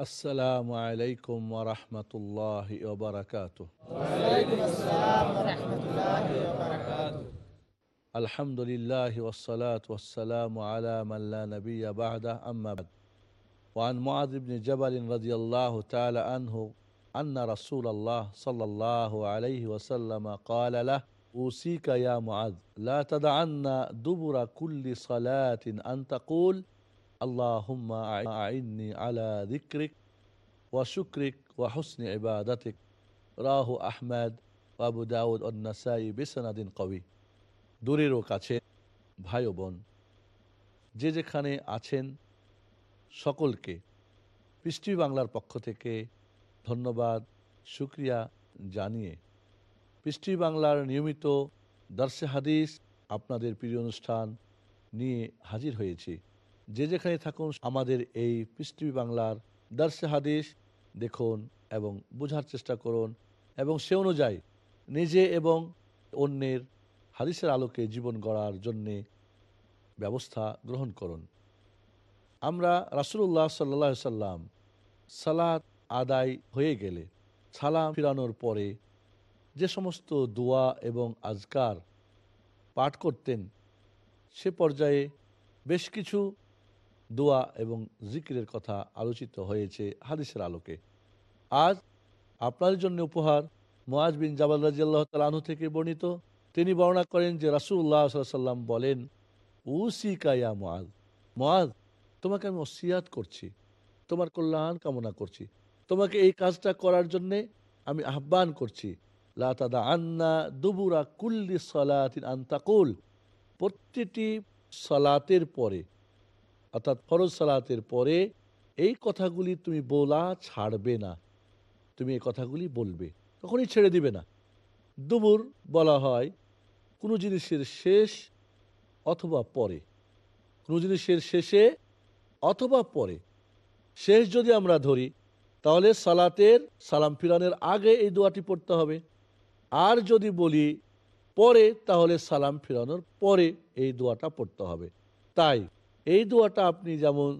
السلام عليكم ورحمة الله وبركاته. وعليكم السلام ورحمة الله وبركاته. الحمد لله والصلاة والسلام على من لا نبي بعده أما بعد. وعن معاذ بن جبل رضي الله تعالى عنه أن رسول الله صلى الله عليه وسلم قال له أوصيك يا معاذ لا تدعن دبر كل صلاة أن تقول اللهم أعني على ذكرك وشكرك وحسن عبادتك راه أحمد وأبو داود والنسائي بسند قوي দূরেরও কাছে ভাই ও বোন যে যেখানে আছেন সকলকে পৃষ্টি বাংলার পক্ষ থেকে ধন্যবাদ সুক্রিয়া জানিয়ে পৃষ্টি বাংলার নিয়মিত দর্শে হাদিস আপনাদের প্রিয় অনুষ্ঠান নিয়ে হাজির হয়েছি যে যেখানে থাকুন, আমাদের এই পৃষ্টি বাংলার দর্শে হাদিস দেখুন এবং বোঝার চেষ্টা করুন এবং সে অনুযায়ী নিজে এবং অন্যের হাদিসের আলোকে জীবন গড়ার জন্যে ব্যবস্থা গ্রহণ করুন। আমরা রাসুল্লাহ সাল্লা সাল্লাম সালাত আদায় হয়ে গেলে, সালাম ফিরানোর পরে যে সমস্ত দোয়া এবং আজকার পাঠ করতেন, সে পর্যায়ে বেশ কিছু দোয়া এবং জিকিরের কথা আলোচিত হয়েছে হাদিসের আলোকে। আজ আপনার জন্য উপহার মোয়াজ বিন জাবাল রাজিয়াল্লাহ তালাহু থেকে বর্ণিত। তিনি বর্ণনা করেন যে রাসুল্লাহ সাল্লাম বলেন উসি কায়া মোয়াজ মোয়াজ তোমাকে আমি ওসিয়াত করছি, তোমার কল্যাণ কামনা করছি, তোমাকে এই কাজটা করার জন্যে আমি আহ্বান করছি। লাতাদা আন্না দুবুরা কুল্লি সলাতিন আন্তাকুল প্রতিটি সলাতের পরে অর্থাৎ ফরজ সালাতের পরে এই কথাগুলি তুমি বলা ছাড়বে না। তুমি এই কথাগুলি বলবে। কখনই ছেড়ে দিবে না। দুবুর বলা হয়, কোনো জিনিসের শেষ অথবা পরে। কোনো জিনিসের শেষে অথবা পরে। শেষ যদি আমরা ধরি, তাহলে সালাতের, সালাম ফিরানের আগে এই দোয়াটি পড়তে হবে। আর যদি বলি পরে, তাহলে সালাম ফিরানোর পরে এই দোয়াটা পড়তে হবে। তাই এই দোয়াটা আপনি যেমন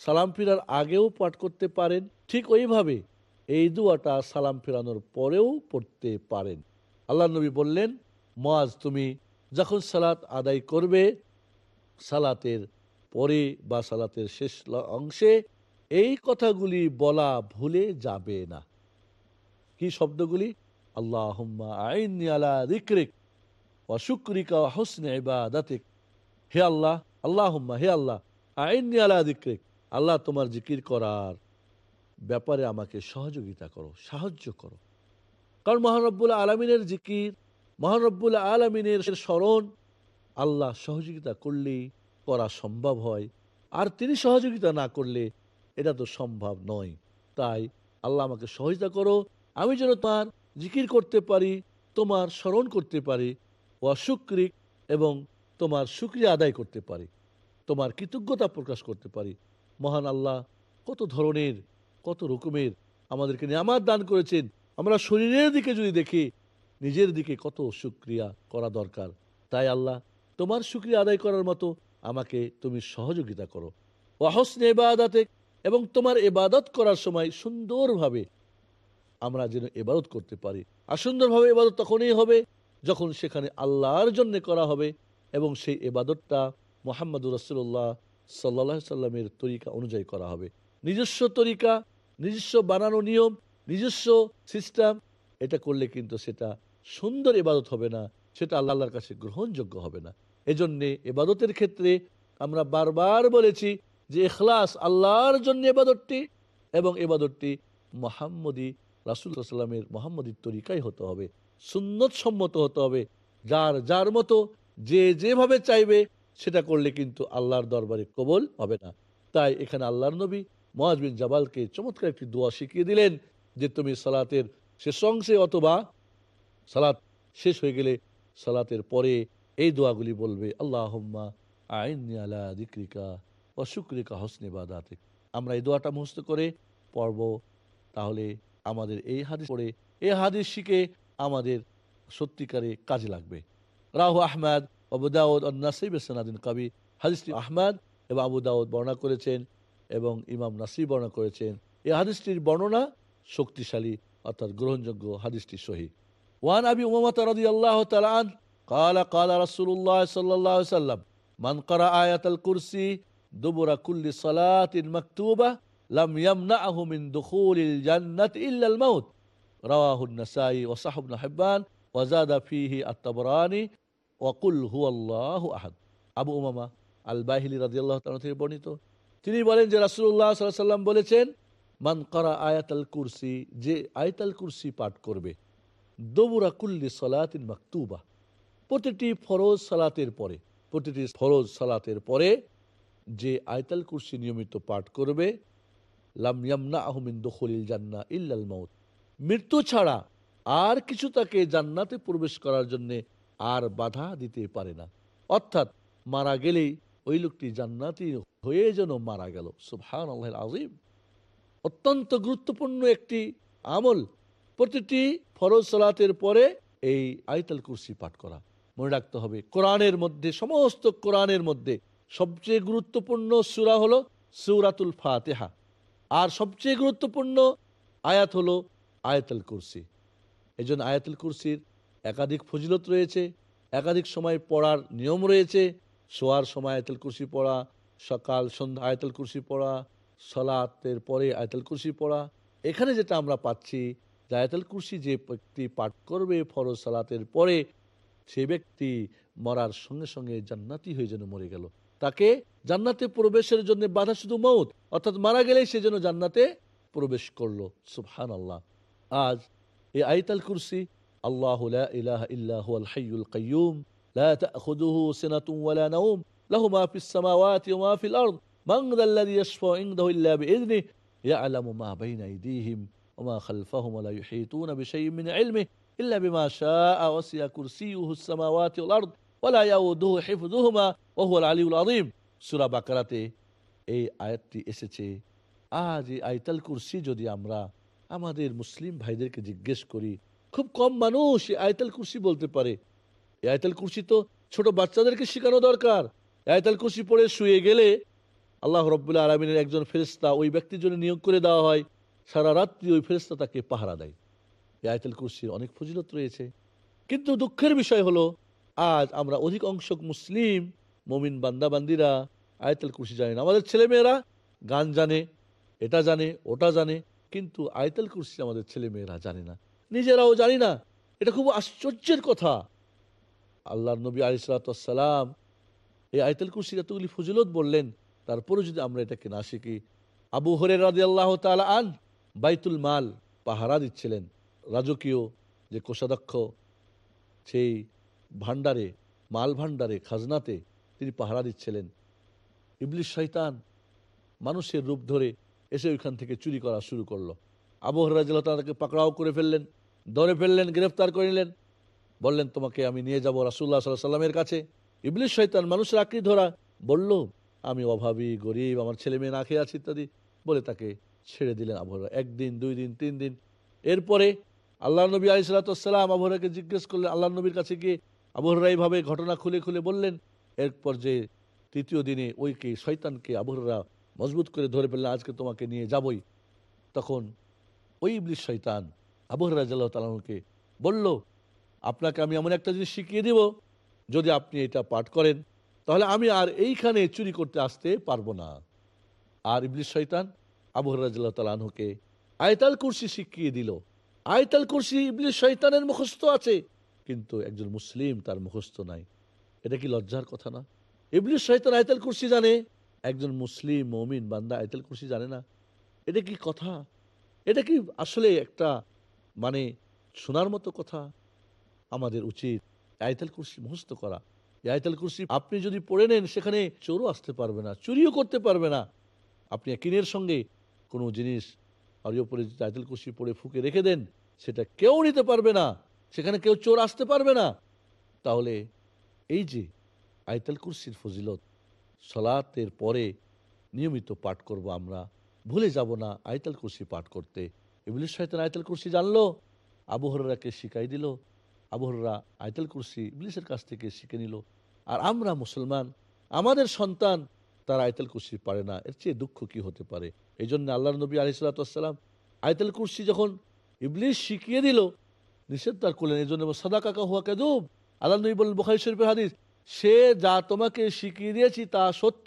সালাম ফিরার আগেও পাঠ করতে পারেন, ঠিক ওইভাবে এই দোয়াটা সালাম ফিরানোর পরেও পড়তে পারেন। আল্লাহ নবী বললেন, মজ তুমি যখন সালাত আদায় করবে, সালাতের পরে বা সালাতের শেষ অংশে এই কথাগুলি বলা ভুলে যাবে না। কি শব্দগুলি? আল্লাহ আইনি আলা রিক্রিক অশুক্রিকা হোসনে ইবাদাতিক। হে আল্লাহ আল্লাহ হে আল্লাহ আইনি আলা রিক্রিক আল্লাহ তোমার জিকির করার ব্যাপারে আমাকে সহযোগিতা করো, সাহায্য করো। কারণ মহানব্বুল আলমিনের জিকির মহানব্বুল আলমিনের স্মরণ আল্লাহ সহযোগিতা করলেই করা সম্ভব হয়। আর তিনি সহযোগিতা না করলে এটা তো সম্ভব নয়। তাই আল্লাহ আমাকে সহযোগিতা করো, আমি যেন তার জিকির করতে পারি, তোমার স্মরণ করতে পারি। অসুক্রিক এবং তোমার সুক্রিয়া আদায় করতে পারি, তোমার কৃতজ্ঞতা প্রকাশ করতে পারি। মহান আল্লাহ, কত ধরনের, কত রকমের আমাদেরকে নিয়ামাত দান করেছেন। আমরা শরীরের দিকে যদি দেখি, নিজের দিকে কত সুক্রিয়া করা দরকার। তাই আল্লাহ, তোমার সুক্রিয়া আদায় করার মতো আমাকে তুমি সহযোগিতা করো। ওয়াহসনে এবাদাতে এবং তোমার এবাদত করার সময় সুন্দরভাবে আমরা যেন এবাদত করতে পারি। আর সুন্দরভাবে এবাদত তখনই হবে যখন সেখানে আল্লাহর জন্য করা হবে। এবং সেই এবাদতটা মোহাম্মদুর রসুল্লাহ সাল্লাহ সাল্লামের তরিকা অনুযায়ী করা হবে। নিজস্ব তরিকা, নিজস্ব বানানো নিয়ম, নিজস্ব সিস্টেম, এটা করলে কিন্তু সেটা সুন্দর এবাদত হবে না, সেটা আল্লাহ আল্লাহর কাছে গ্রহণযোগ্য হবে না। এজন্যে এবাদতের ক্ষেত্রে আমরা বারবার বলেছি যে এখলাস আল্লাহর জন্য এবাদতটি এবং এবাদতটি মোহাম্মদী রাসুল্লাহামের মোহাম্মদীর তরিকাই হতে হবে সুন্নত সম্মত হতে হবে। যার যার মতো যে যেভাবে চাইবে, সেটা করলে কিন্তু আল্লাহর দরবারে কবল হবে না। তাই এখানে আল্লাহর নবী মহাজ বিন জাবালকে চমৎকার একটি দোয়া শিখিয়ে দিলেন যে, তুমি সালাতের শেষ অংশে অথবা সালাত শেষ হয়ে গেলে সালাতের পরে এই দোয়াগুলি বলবে আল্লাহ আইনি আলা দিক্রিকা ও শুক্রিকা হসনে বাদাতে আমরা এই দোয়াটা মুহস্ত করে পড়ব। তাহলে আমাদের এই হাদিস পড়ে, এই হাদিস শিখে আমাদের সত্যিকারে কাজে লাগবে। রাহু আহমদ, আবু দাউদ ও নাসিব সেনাদিন কবি হাদিসটি আহমদ এবং আবু দাউদ বর্ণনা করেছেন এবং ইমাম নাসিব বর্ণনা করেছেন। এই হাদিসটির বর্ণনা শক্তিশালী, অর্থাৎ গ্রহণযোগ্য হাদিসটি সহি। ওয়ান আবি উমামত রদি আল্লাহ তালান কালা কালা রসুল্লাহ সাল্লাহ সাল্লাম, মান করা আয়াত আল কুরসি দুবরা কুল্লি সালাতিন মাকতুবা লাম ইয়ামনাহু মিন দুখুলিল জান্নাত ইল্লা আল মাউত। রাওয়াহু নাসাই ওয়া সাহবুন হিব্বান ওয়াজাদা ফিহি আত-তাবরানি ওয়াকুল হু আল্লাহ আহাদ। আবু উমামা আল বাহিলি রাজি আল্লাহ থেকে বর্ণিত। তিনি বলেন যে রাসুল্লাহ সাল্লাম বলেছেন, মান করা আয়াতাল কুরসি, যে আয়তাল কুরসি পাঠ করবে, দবুরা কুল্লি সলাতিন মাকতুবা। প্রতিটি ফরজ সালাতের পরে, প্রতিটি ফরজ সালাতের পরে যে আয়তাল কুরসি নিয়মিত পাঠ করবে লামিয়ামনা আহমিন দখলিল জান্না ইল্লাল মৌত মৃত্যু ছাড়া আর কিছু তাকে জান্নাতে প্রবেশ করার জন্যে আর বাধা দিতে পারে না। অর্থাৎ মারা গেলেই ওই লোকটি জান্নাতি হয়ে যেন মারা গেল। সুবহান আল্লাহ আজিম অত্যন্ত গুরুত্বপূর্ণ একটি আমল। প্রতিটি ফরজ সালাতের পরে এই আয়তাল কুরসি পাঠ করা। মনে রাখতে হবে, কোরআনের মধ্যে, সমস্ত কোরআনের মধ্যে সবচেয়ে গুরুত্বপূর্ণ সুরা হলো সুরাতুল ফাতেহা। আর সবচেয়ে গুরুত্বপূর্ণ আয়াত হলো আয়াতুল কুরসি। এই জন্য আয়াতুল কুরসির একাধিক ফজিলত রয়েছে, একাধিক সময় পড়ার নিয়ম রয়েছে। শোয়ার সময় আয়াতুল কুরসি পড়া, সকাল, সন্ধ্যা আয়াতুল কুরসি পড়া, সলাতের পরে আয়াতুল কুরসি পড়া। এখানে যেটা আমরা পাচ্ছি যে আয়াতুল কুরসি যে ব্যক্তি পাঠ করবে ফরজ সালাতের পরে, সে ব্যক্তি মরার সঙ্গে সঙ্গে জান্নাতি হয়ে যেন মরে গেল। তাকে জান্নাতে প্রবেশের জন্য বাধা শুধু মৌত, অর্থাৎ মারা গেলেই সে যেন জান্নাতে প্রবেশ করল। সুবহান আল্লাহ আজ এই আইতাল কুরসি الله لا إله إلا هو الحي القيوم لا تأخذه سنة ولا نوم له ما في السماوات وما في الأرض. من ذا الذي يشفع عنده إلا بإذنه؟ يعلم ما بين أيديهم وما خلفهم ولا يحيطون بشيء من علمه إلا بما شاء وسع كرسيه السماوات والأرض ولا يؤوده حفظهما وهو العلي العظيم. سورة বাকারাতে এই আয়াতটি এসেছে। আর এই আয়তাল কুরসি যদি আমরা আমাদের মুসলিম ভাইদেরকে জিজ্ঞেস করি খুব কম মানুষ আয়তাল কুরসি বলতে পারে। আয়তাল কুরসি তো ছোট বাচ্চাদেরকে শেখানো দরকার। আয়তাল কুরসি পড়ে শুয়ে গেলে আল্লাহ রব্বুল্লাহ আলমিনের একজন ফেরিস্তা ওই ব্যক্তির জন্য নিয়োগ করে দেওয়া হয়। সারা রাত্রি ওই ফেরিস্তা তাকে পাহারা দেয়। এই আয়তাল কুরসির অনেক ফজিলত রয়েছে। কিন্তু দুঃখের বিষয় হলো, আজ আমরা অধিক অংশ মুসলিম, মমিন বান্দাবান্দিরা আয়তাল কুরসি জানে না। আমাদের ছেলেমেয়েরা গান জানে, এটা জানে, ওটা জানে, কিন্তু আয়তাল কুরসি আমাদের ছেলেমেয়েরা জানে না। নিজেরাও জানি না। এটা খুব আশ্চর্যের কথা। আল্লাহ নবী আলিসালাম এই আয়তাল কুরসির এতগুলি ফজিলত বললেন তারপরে যদি আমরা এটাকে না শিখি, আবু হরে রাজি আল্লাহ তালা আন বাইতুল মাল পাহারা দিচ্ছিলেন। রাজকীয় যে কোষাধ্যক্ষ, সেই ভান্ডারে মাল ভান্ডারে খাজনাতে তিনি পাহারা দিচ্ছিলেন। ইবলিশ শৈতান মানুষের রূপ ধরে এসে ওইখান থেকে চুরি করা শুরু করল। আবহরাজিল্লাহ তাকে পাকড়াও করে ফেললেন। ধরে ফেললেন, গ্রেফতার করে নিলেন। বললেন, তোমাকে আমি নিয়ে যাব রাসুল্লাহ সাল্লাহ সাল্লামের কাছে। ইবলিশ শৈতান মানুষের আকৃতি ধরা বলল, আমি অভাবী, গরিব, আমার ছেলে মেয়ে না খেয়ে আছি ইত্যাদি। বলে তাকে ছেড়ে দিলেন আবহাওয়া একদিন, দুই দিন, তিন দিন। এরপরে আল্লাহ নবী আলিসাল্লাম আবহাওয়াকে জিজ্ঞেস করলেন, আল্লাহ নবীর কাছে গিয়ে আবহাওয়া এইভাবে ঘটনা খুলে খুলে বললেন, এরপর যে তৃতীয় দিনে ওইকে শৈতানকে আবহাওয়া মজবুত করে ধরে ফেললেন, আজকে তোমাকে নিয়ে যাবই। তখন ওই ইবলিশ শৈতান আবহাওয়া জাল্লাহ তালাহকে বলল, আপনাকে আমি এমন একটা জিনিস শিখিয়ে দেব, যদি আপনি এটা পাঠ করেন, তাহলে আমি আর এইখানে চুরি করতে আসতে পারব না। আর ইবলিশ শৈতান আবহাওয়া তালাহকে আয়তাল কুরসি শিখিয়ে দিল। আয়তাল কুরসি ইবলিশ শৈতানের মুখস্থ আছে, কিন্তু একজন মুসলিম তার মুখস্থ নাই। এটা কি লজ্জার কথা না? ইবলিশ শৈতান আয়তাল কুরসি জানে, একজন মুসলিম মমিন বান্দা আয়তাল কুরসি জানে না। এটা কি কথা? এটা কি আসলে একটা মানে শোনার মতো কথা আমাদের উচিত। আয়তাল কুরসি মুখস্থ করা। আয়তাল কুরসি আপনি যদি পড়ে নেন, সেখানে চোরও আসতে পারবে না, চুরিও করতে পারবে না। আপনি কিনের সঙ্গে কোনো জিনিস আর ওপরে যদি আয়তাল কুরসি পড়ে ফুকে রেখে দেন, সেটা কেউ নিতে পারবে না। সেখানে কেউ চোর আসতে পারবে না। তাহলে এই যে আয়তাল কুরসির ফজিলত, সলাতের পরে নিয়মিত পাঠ করব আমরা, ভুলে যাব না আয়তাল কুরসি পাঠ করতে। ইবলিশ শয়তান আয়তাল কুরসি জানলো আবহরাকে শিখাই দিল আবহররা আয়তাল কুরসি ইবলিশের কাছ থেকে শিখে নিল। আর আমরা মুসলমান, আমাদের সন্তান, তারা আয়তাল কুরসি পারে না। এর চেয়ে দুঃখ কি হতে পারে? এই জন্য আল্লাহ নবী আলি সাল্লাতাম আয়তাল কুরসি যখন ইবলিশ শিখিয়ে দিল, নিষেধ তার করলেন এই জন্য সাদা কাকা হুয়া কেদুব আল্লাহ নবী বললেন, বুখারি শরীফের হাদিস, সে যা তোমাকে শিখিয়ে দিয়েছি তা সত্য,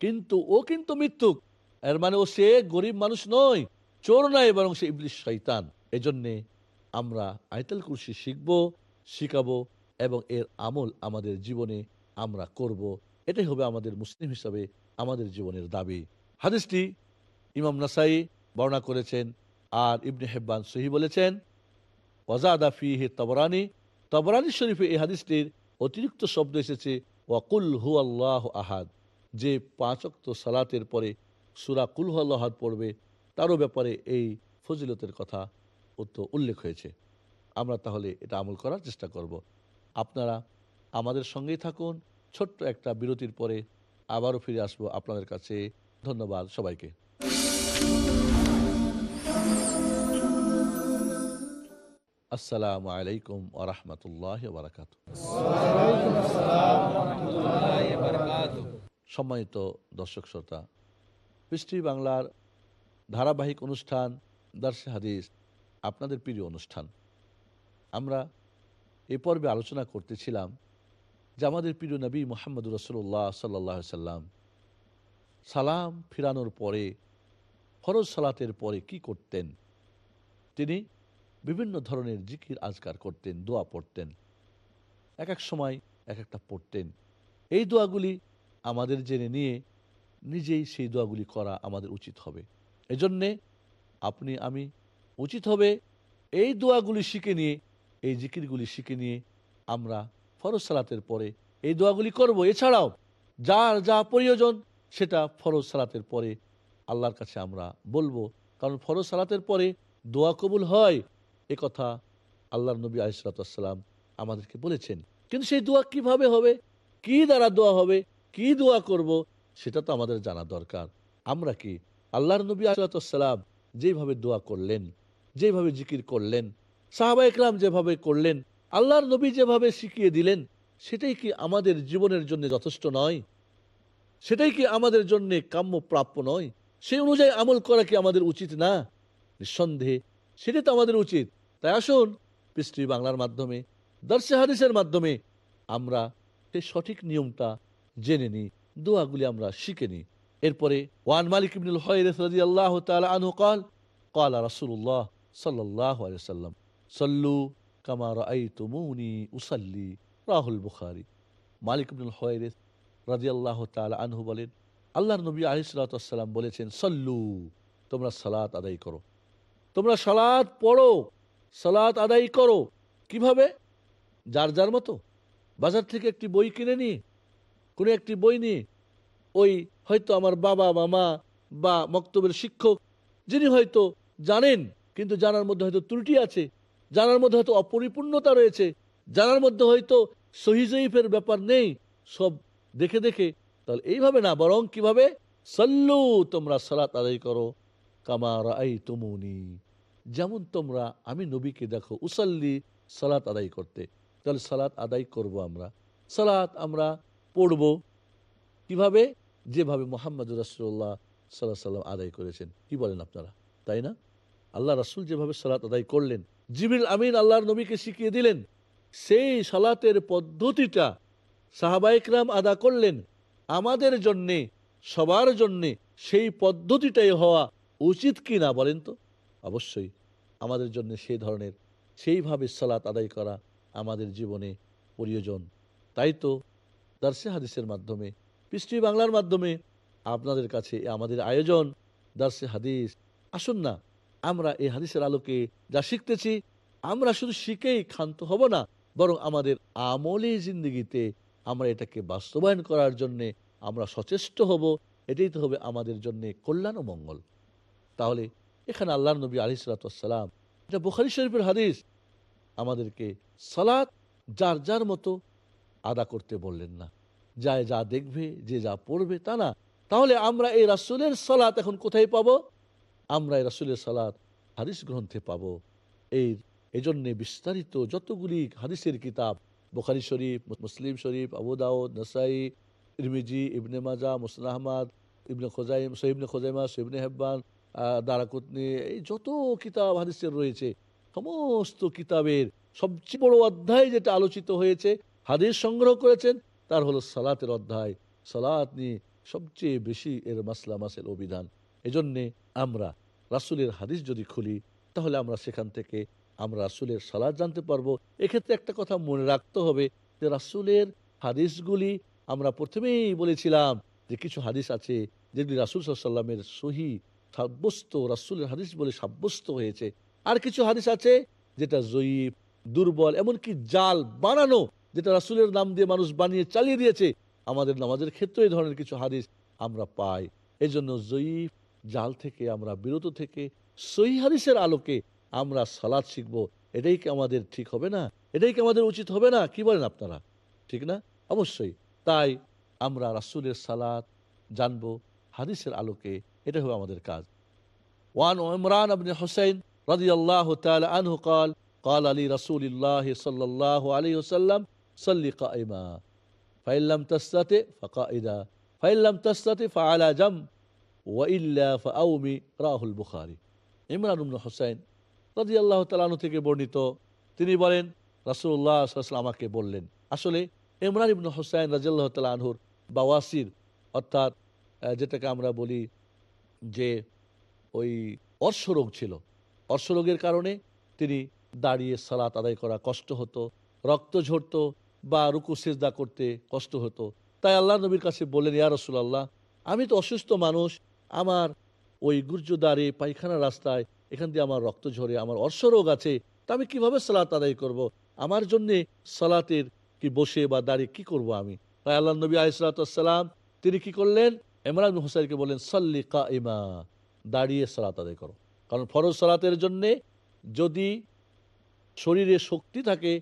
কিন্তু ও কিন্তু মৃত্যুক এর মানে ও সে গরিব মানুষ নয় চোর নয় বরং সে ইবলিশ শৈতান এজন্যে আমরা আয়তাল কুরসি শিখব, শিখাবো এবং এর আমল আমাদের জীবনে আমরা করব। এটাই হবে আমাদের মুসলিম হিসাবে আমাদের জীবনের দাবি। হাদিসটি ইমাম নাসাই বর্ণনা করেছেন আর ইবনে হেব্বান সহি বলেছেন, ওয়াজাদা ফিহে তবরানি। তবরানি শরীফে এই হাদিসটির অতিরিক্ত শব্দ এসেছে, ওয়াকুল হু আল্লাহ আহাদ। যে পাঁচক্ত সালাতের পরে সুরা কুল হু আল্লাহ পড়বে তারও ব্যাপারে এই ফজিলতের কথা তো উল্লেখ হয়েছে। আমরা তাহলে এটা আমল করার চেষ্টা করব। আপনারা আমাদের সঙ্গেই থাকুন। ছোট্ট একটা বিরতির পরে আবারও ফিরে আসব আপনাদের কাছে। ধন্যবাদ সবাইকে। আসসালামু আলাইকুম আরহামতুল্লাহ বারাকাত সম্মানিত দর্শক শ্রোতা পৃষ্টি বাংলার ধারাবাহিক অনুষ্ঠান দার্সে হাদিস, আপনাদের প্রিয় অনুষ্ঠান। আমরা এ পর্বে আলোচনা করতেছিলাম যে আমাদের প্রিয় নবী মোহাম্মদ রসুল্লাহ সাল্লাহ সাল্লাম সালাম ফিরানোর পরে, ফরজ সালাতের পরে কি করতেন? তিনি বিভিন্ন ধরনের জিকির আজকার করতেন, দোয়া পড়তেন। এক এক সময় এক একটা পড়তেন। এই দোয়াগুলি আমাদের জেনে নিয়ে নিজেই সেই দোয়াগুলি করা আমাদের উচিত হবে। এজন্যে আপনি, আমি উচিত হবে এই দোয়াগুলি শিখে নিয়ে, এই জিকিরগুলি শিখে নিয়ে আমরা ফরজ সালাতের পরে এই দোয়াগুলি করব। এছাড়াও যার যা প্রয়োজন সেটা ফরজ সালাতের পরে আল্লাহর কাছে আমরা বলব। কারণ ফরজ সালাতের পরে দোয়া কবুল হয়, এ কথা আল্লাহর নবী আলিসাল্লাম আমাদেরকে বলেছেন। কিন্তু সেই দোয়া কীভাবে হবে? কি দ্বারা দোয়া হবে? কি দোয়া করব? সেটা তো আমাদের জানা দরকার। আমরা কি আল্লাহর নবী আসালাম যেভাবে দোয়া করলেন, যেভাবে জিকির করলেন, সাহাবা ইকরাম যেভাবে করলেন, আল্লাহর নবী যেভাবে শিখিয়ে দিলেন, সেটাই কি আমাদের জীবনের জন্য যথেষ্ট নয়? সেটাই কি আমাদের জন্য কাম্য প্রাপ্য নয়? সেই অনুযায়ী আমল করা কি আমাদের উচিত না? নিঃসন্দেহে সেটাই তো আমাদের উচিত। তাই আসুন পৃষ্টি বাংলার মাধ্যমে, দর্শে হাদিসের মাধ্যমে আমরা সেই সঠিক নিয়মটা জেনে নিই, দোয়াগুলি আমরা শিখে নিই। এরপরে, ওয়ান মালিক ইবনুল হয়রেস রাজি আল্লাহ তালা আনহু কল, কলা রাসুল্লাহ সাল্লাহ সাল্লাম সল্লু কামার আই তুমুনি উসাল্লি রাহুল বুখারি। মালিক ইবনুল হয়রেস রাজি আল্লাহ তালা আনহু বলেন আল্লাহ নবী আলিসাল্লাম বলেছেন, সল্লু, তোমরা সালাত আদায় করো। তোমরা সালাত পড়ো, সালাত আদায় করো। কীভাবে? যার যার মতো। বাজার থেকে একটি বই কিনে নিয়ে, কোনো একটি বই নিয়ে ওই হয়তো আমার বাবা বা মা বা মক্তবের শিক্ষক, যিনি হয়তো জানেন, কিন্তু জানার মধ্যে হয়তো ত্রুটি আছে, জানার মধ্যে হয়তো অপরিপূর্ণতা রয়েছে, জানার মধ্যে হয়তো সহিজয়ীফের ব্যাপার নেই, সব দেখে দেখে, তাহলে এইভাবে না, বরং কীভাবে? সল্লু, তোমরা সালাত আদায় করো কামার আই তুমুনি যেমন তোমরা, আমি নবীকে দেখো, উসাল্লি সালাত আদায় করতে। তাহলে সালাত আদায় করব আমরা। সালাত আমরা পড়ব। কীভাবে? যেভাবে মোহাম্মদ রাসুল্লাহ সাল্লাহ সাল্লাম আদায় করেছেন, কি বলেন আপনারা? তাই না? আল্লাহ রাসুল যেভাবে সালাত আদায় করলেন জিবিল আমিন আল্লাহর নবীকে শিখিয়ে দিলেন, সেই সালাতের পদ্ধতিটা সাহাবাইকরাম আদা করলেন, আমাদের জন্যে, সবার জন্যে সেই পদ্ধতিটাই হওয়া উচিত কি না বলেন তো? অবশ্যই, আমাদের জন্য সেই ধরনের, সেইভাবে সালাত আদায় করা আমাদের জীবনে প্রয়োজন। তাই তো, দার্সে হাদিসের মাধ্যমে পৃষ্টি বাংলার মাধ্যমে আপনাদের কাছে আমাদের আয়োজন, দার্সে হাদিস। আসুন না, আমরা এই হাদিসের আলোকে যা শিখতেছি, আমরা শুধু শিখেই ক্ষান্ত হব না, বরং আমাদের আমলি জিন্দগিতে আমরা এটাকে বাস্তবায়ন করার জন্যে আমরা সচেষ্ট হব, এটাই তো হবে আমাদের জন্যে কল্যাণ ও মঙ্গল। তাহলে এখানে আল্লাহ নবী আলি সালাতাম এটা বুখারি শরীফের হাদিস, আমাদেরকে সালাত যার যার মতো আদা করতে বললেন না। যায় যা দেখবে, যে যা পড়বে, তা না। তাহলে আমরা এই রাসুলের সালাত এখন কোথায় পাবো? আমরা এই রাসুলের সালাত হাদিস গ্রন্থে পাবো। এই, এজন্যে বিস্তারিত যতগুলি হাদিসের কিতাব, বোখারি শরীফ, মুসলিম শরীফ, আবু দাউদ, নসাই ইরমিজি ইবনে মাজা মুসলান আহমাদ, ইবনে খোজাইম সহিবনে খোজাইমা সহিবনে হেব্বান দারাকুতনি, এই যত কিতাব হাদিসের রয়েছে, সমস্ত কিতাবের সবচেয়ে বড় অধ্যায় যেটা আলোচিত হয়েছে, হাদিস সংগ্রহ করেছেন তার হলো সালাতের অধ্যায়। সালাত নিয়ে সবচেয়ে বেশি এর মাসলা মাসের অভিধান। এজন্যে আমরা রাসুলের হাদিস যদি খুলি, তাহলে আমরা সেখান থেকে আমরা রাসুলের সালাদ জানতে পারব। এক্ষেত্রে একটা কথা মনে রাখতে হবে যে রাসুলের হাদিসগুলি আমরা প্রথমেই বলেছিলাম যে কিছু হাদিস আছে যেগুলি রাসুল সাল্লামের সহি সাব্যস্ত, রাসুলের হাদিস বলে সাব্যস্ত হয়েছে। আর কিছু হাদিস আছে যেটা জয়ীফ, দুর্বল, এমনকি জাল বানানো যেটা রাসুলের নাম দিয়ে মানুষ বানিয়ে চালিয়ে দিয়েছে আমাদের নামাজের ক্ষেত্রে এই ধরনের কিছু হাদিস আমরা পাই এই জন্য জয়ীফ জাল থেকে আমরা বিরত থেকে সহি হাদিসের আলোকে আমরা সালাদ শিখবো এটাই কি আমাদের ঠিক হবে না এটাই কি আমাদের উচিত হবে না কি বলেন আপনারা ঠিক না অবশ্যই তাই আমরা রাসুলের সালাদ জানবো হাদিসের আলোকে এটা হবে আমাদের কাজ ওয়ান ইমরান আবনে হোসেন رضي الله تعالى عنه قال قال لي رسول الله صلى الله عليه وسلم সল্লি কাইমা ফাইল্লাম তস্তাতে ফাঁকা ইদা ফাইল্লাম তস্তাতে ফা আলা জাম ওয়াইল্লা ফাউমি রাহুল বুখারি ইমরান উমন হোসাইন রাজি আল্লাহ তালানু থেকে বর্ণিত। তিনি বলেন রাসুল্লাহ আমাকে বললেন, আসলে ইমরান ইবনু হোসাইন রাজিয়াল্লাহ তালাহুর বা ওয়াসির অর্থাৎ যেটাকে আমরা বলি যে ওই অর্শরোগ ছিল। অর্শরোগের কারণে তিনি দাঁড়িয়ে সালাত আদায় করা কষ্ট হতো, রক্ত ঝরতো বা রুকু সেজদা করতে কষ্ট হতো। তাই আল্লাহ নবীর কাছে বললেন, ইয়া রসুলাল্লাহ, আমি তো অসুস্থ মানুষ। আমার ওই গুর্জদারে পায়খানা রাস্তায়, এখান দিয়ে আমার রক্ত ঝরে, আমার অর্শরোগ আছে, তা আমি কীভাবে সালাত আদায় করব। আমার জন্যে সালাতের কি বসে বা দাঁড়িয়ে কি করব আমি? তাই আল্লাহ নবী আলিসাল্লাম তিনি কি করলেন? ইমরান হুসাইনকে বললেন, সল্লি কা ইমা দাঁড়িয়ে সালাত আদায় করো। কারণ ফরজ সালাতের জন্যে যদি শরীরে শক্তি থাকে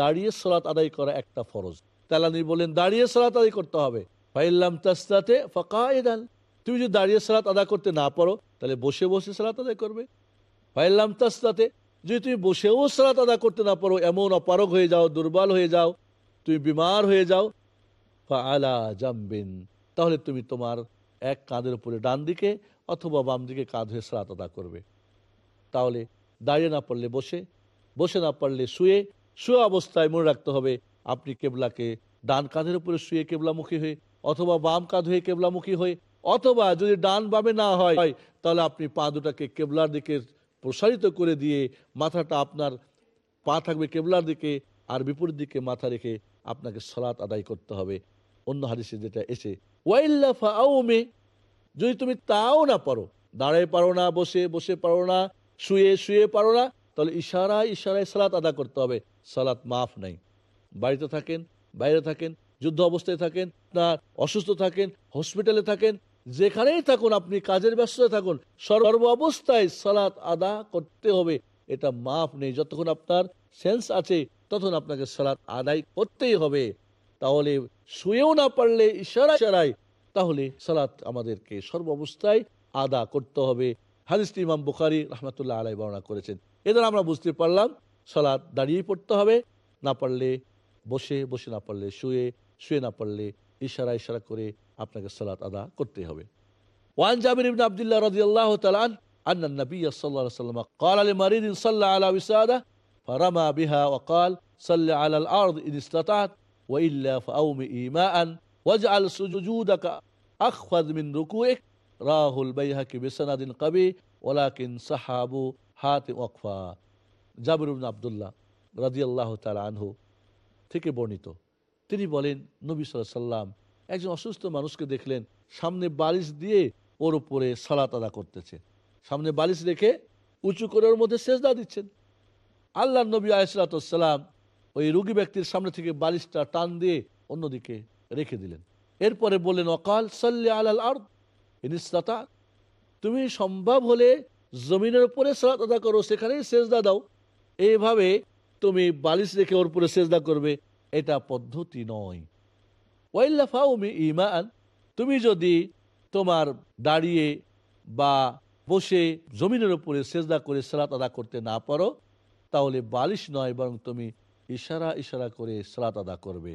দাঁড়িয়ে সালাত আদায় করা একটা ফরজ। তালানি বলেন দাঁড়িয়ে সালাত আদায় করতে হবে। ফাইল্লাম তাস্তাতে ফাঁকা এদান তুমি যদি দাঁড়িয়ে সালাত আদা করতে না পারো, তাহলে বসে বসে সালাত আদায় করবে। ফাইল্লাম তাস্তাতে, যদি তুমি বসেও সালাত আদা করতে না পারো, এমন অপারগ হয়ে যাও, দুর্বল হয়ে যাও, তুমি বিমার হয়ে যাও আলা জাম্বিন। তাহলে তুমি তোমার এক কাঁধের উপরে ডান দিকে অথবা বাম দিকে কাঁধ হয়ে সালাত আদা করবে। তাহলে দাঁড়িয়ে না পারলে বসে বসে না পারলে শুয়ে শুয়ে অবস্থায় মনে রাখতে হবে, আপনি কেবলাকে ডান কাঁধের উপরে শুয়ে কেবলামুখী হয়ে অথবা বাম কাঁধ হয়ে কেবলামুখী হয়ে, অথবা যদি ডান বামে না হয়, তাহলে আপনি পা দুটাকে কেবলার দিকে প্রসারিত করে দিয়ে মাথাটা আপনার পা থাকবে কেবলার দিকে আর বিপরীত দিকে মাথা রেখে আপনাকে সলাৎ আদায় করতে হবে। অন্য হাদিসে যেটা এসে, ওয়াইল্লা ফাউমে যদি তুমি তাও না পারো, দাঁড়ায় পারো না, বসে বসে পারো না, শুয়ে শুয়ে পারো না তাহলে ইশারায় ইশারায় সালাত আদা করতে হবে। সালাত মাফ নাই। বাড়িতে থাকেন, বাইরে থাকেন, যুদ্ধ অবস্থায় থাকেন, না, অসুস্থ থাকেন, হসপিটালে থাকেন, যেখানেই থাকুন আপনি, কাজের ব্যস্ততায় থাকুন, সর্ব অবস্থায় সালাত আদা করতে হবে। এটা মাফ নেই। যতক্ষণ আপনার সেন্স আছে তখন আপনাকে সালাত আদায় করতেই হবে। তাহলে শুয়েও না পারলে ইশারা ইশারায়, তাহলে সালাত আমাদেরকে সর্ব অবস্থায় আদা করতে হবে। হাদিসটি ইমাম বুখারি রহমতুল্লাহ আলাই বর্ণনা করেছেন। এদের আমরা বুঝতে পারলাম সালাত দাঁড়িয়ে পড়তে হবে না পারলে বসে বসে না পারলে শুয়ে শুয়ে না পারলে ইশারা ইশারা করে আপনাকে সালাত আদা করতে হবে ওয়ান জাবির ইবনে আব্দুল্লাহ রাদিয়াল্লাহু তাআলা আন أن النبي صلى الله عليه وسلم قال لمريض صلى على وسادة فرمى بها وقال صل على الأرض إن استطعت وإلا فأوم إيماء واجعل سجودك أخفض من ركوعك راه البيهقي بسند قوي ولكن صحابه হাতে ওয়াকফা। জাবির আবদুল্লাহ আবদুল্লাহ আল্লাহ তাআলা আনহু থেকে বর্ণিত। তিনি বলেন, নবী সাল্লাম একজন অসুস্থ মানুষকে দেখলেন, সামনে বালিশ দিয়ে ওর উপরে সালাত আদা করতেছে। সামনে বালিশ রেখে উঁচু করে ওর মধ্যে সেজদা দিচ্ছেন। আল্লাহ নবী আলাইসালাম ওই রুগী ব্যক্তির সামনে থেকে বালিশটা টান দিয়ে অন্যদিকে রেখে দিলেন। এরপরে বললেন অকাল সাল্লি আলাল আর ইনিস্তাতা তুমি সম্ভব হলে জমিনের উপরে সালাত আদা করো, সেখানেই সেজদা দাও। এইভাবে তুমি বালিশ রেখে ওর উপরে সেজদা করবে, এটা পদ্ধতি নয়। ওয়াইল্লা ফাউমি ইমান তুমি যদি তোমার দাঁড়িয়ে বা বসে জমিনের উপরে সেজদা করে সালাত আদা করতে না পারো, তাহলে বালিশ নয়, বরং তুমি ইশারা ইশারা করে সালাত আদা করবে।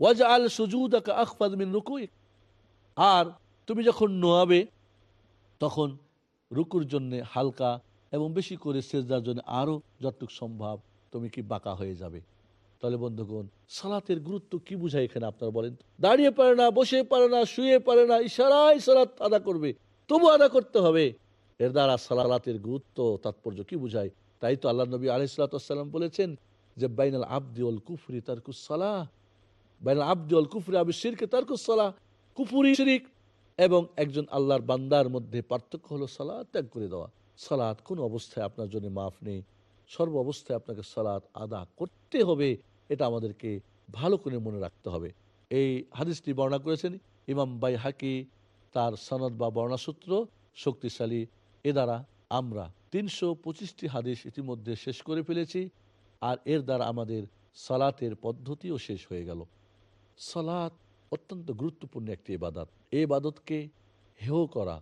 ওয়াজ আল সুজুদ আখফাদ মিন রুকুই আর তুমি যখন নোয়াবে, তখন রুকুর জন্য হালকা এবং বেশি করে সেজদার জন্য আরও যতটুক সম্ভব তুমি কি বাঁকা হয়ে যাবে। তাহলে বন্ধুগণ, সালাতের গুরুত্ব কি বুঝায় এখানে আপনারা বলেন দাঁড়িয়ে পারে না, বসে পারে না, শুয়ে পারে না, ইশারায় সালাত আদা করবে, তবু আদা করতে হবে। এর দ্বারা সালাতের গুরুত্ব, তাৎপর্য কি বুঝায়? তাই তো আল্লাহ নবী আলাইসালাম বলেছেন যে, বাইনাল আব্দি অল কুফরি তারকুসালাহ বাইনাল আব্দি অল কুফরি আবি শিরকে তারকুসালাহ কুফুরি শিরিক এবং একজন আল্লাহর বান্দার মধ্যে পার্থক্য হলো সালাদ ত্যাগ করে দেওয়া। সালাদ কোন অবস্থায় আপনার জন্য মাফ নেই। সর্ব অবস্থায় আপনাকে সালাদ আদা করতে হবে, এটা আমাদেরকে ভালো করে মনে রাখতে হবে। এই হাদিসটি বর্ণনা করেছেন ইমাম বাই হাকি তার সনদ বা বর্ণাসূত্র শক্তিশালী। এ দ্বারা আমরা তিনশো পঁচিশটি হাদিস ইতিমধ্যে শেষ করে ফেলেছি আর এর দ্বারা আমাদের সালাতের পদ্ধতিও শেষ হয়ে গেল। সালাত অত্যন্ত গুরুত্বপূর্ণ একটি এবাদত এই ইবাদতকে হেয় করা,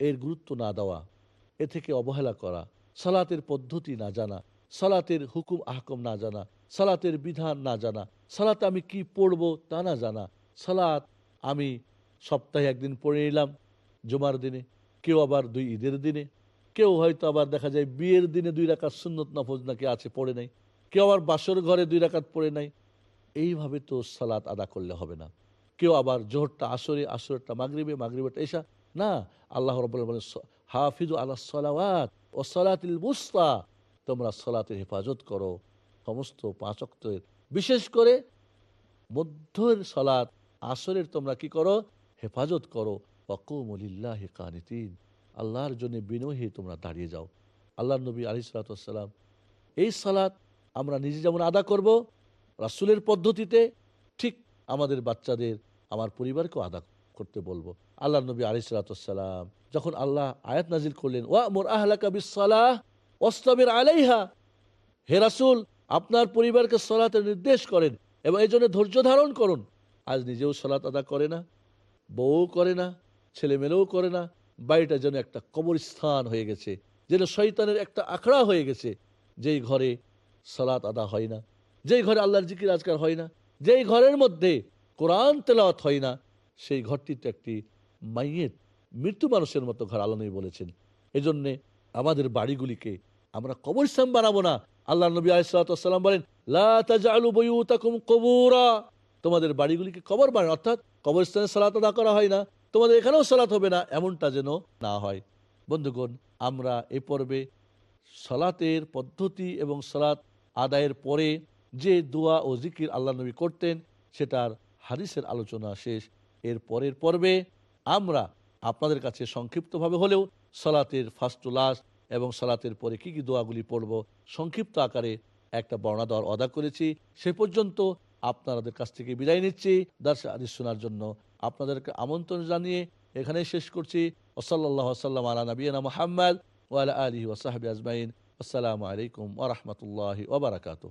এর গুরুত্ব না দেওয়া, এ থেকে অবহেলা করা, সালাতের পদ্ধতি না জানা, সালাতের হুকুম আহকম না জানা, সালাতের বিধান না জানা, সালাতে আমি কি পড়ব তা না জানা, সালাত আমি সপ্তাহে একদিন পড়ে নিলাম জুমার দিনে, কেউ আবার দুই ঈদের দিনে, কেউ হয়তো আবার দেখা যায় বিয়ের দিনে দুই রাকাত সুন্নত নফজ নাকি আছে পড়ে নাই, কেউ আবার বাসর ঘরে দুই রাকাত পড়ে নাই। এইভাবে তো সালাত আদা করলে হবে না। কেউ আবার জোহরটা আসরে আসরটা মাগরিবে মাগরিবেটা এসা, না, আল্লাহ রব বলেন, হাফিজ আল্লাহ সালাওয়াত ও সালাতিল বুস্তা, তোমরা সালাতের হেফাজত করো। সমস্ত পাঁচ অক্তের, বিশেষ করে মধ্যের সালাত আসরের তোমরা কি করো? হেফাজত করো। অকুমলিল্লাহ কানিতিন, আল্লাহর জন্য বিনয়ী তোমরা দাঁড়িয়ে যাও। আল্লাহ নবী আলি সালাতাম এই সালাত আমরা নিজে যেমন আদা করব, রাসুলের পদ্ধতিতে ঠিক আমাদের বাচ্চাদের, আমার পরিবারকেও আদা করতে বলব। আল্লাহ নবী আলি সালাতাম যখন আল্লাহ আয়াত নাজিল করলেন ওয়া মোর আহলাকা আলাইহা হে রাসুল, আপনার পরিবারকে সলাতে নির্দেশ করেন এবং এই জন্য ধৈর্য ধারণ করুন। আজ নিজেও সলাত আদা করে না বউ করে না, ছেলেমেয়েও করে না। বাড়িটা যেন একটা কবরস্থান হয়ে গেছে, যেন শৈতানের একটা আখড়া হয়ে গেছে। যেই ঘরে সালাত আদা হয় না, যেই ঘরে আল্লাহর জিকির আজকার হয় না যেই ঘরের মধ্যে কোরআন তেলাওয়াত হয় না, সেই ঘরটি তো একটি মাইয়ের, মৃত্যু মানুষের মতো ঘর আল্লাহ বলেছেন। এজন্যে আমাদের বাড়িগুলিকে আমরা কবরস্থান বানাবো না। আল্লাহ নবী আলাইসালাম বলেন তোমাদের বাড়িগুলিকে কবর বানান অর্থাৎ কবরস্থানে সালাত আদা করা হয় না, তোমাদের এখানেও সালাত হবে না, এমনটা যেন না হয়। বন্ধুগণ, আমরা এ পর্বে সালাতের পদ্ধতি এবং সালাত আদায়ের পরে যে দোয়া ও জিকির আল্লাহ নবী করতেন সেটার হাদিসের আলোচনা শেষ। এর পরের পর্বে আমরা আপনাদের কাছে সংক্ষিপ্তভাবে হলেও সালাতের ফার্স্ট টু লাস্ট এবং সালাতের পরে কি কি দোয়াগুলি পড়ব সংক্ষিপ্ত আকারে একটা বর্ণা দেওয়ার অদা করেছি। সে পর্যন্ত আপনাদের কাছ থেকে বিদায় নিচ্ছি। দার্শা আদিস শোনার জন্য আপনাদেরকে আমন্ত্রণ জানিয়ে এখানে শেষ করছি। ওসল্লাহ সাল্লাম আলা নবীনা মোহাম্মদ ওয়ালা আলহি ওসাহাবি আজমাইন। আসসালামু আলাইকুম ওরহমতুল্লাহ ওবরাকাতু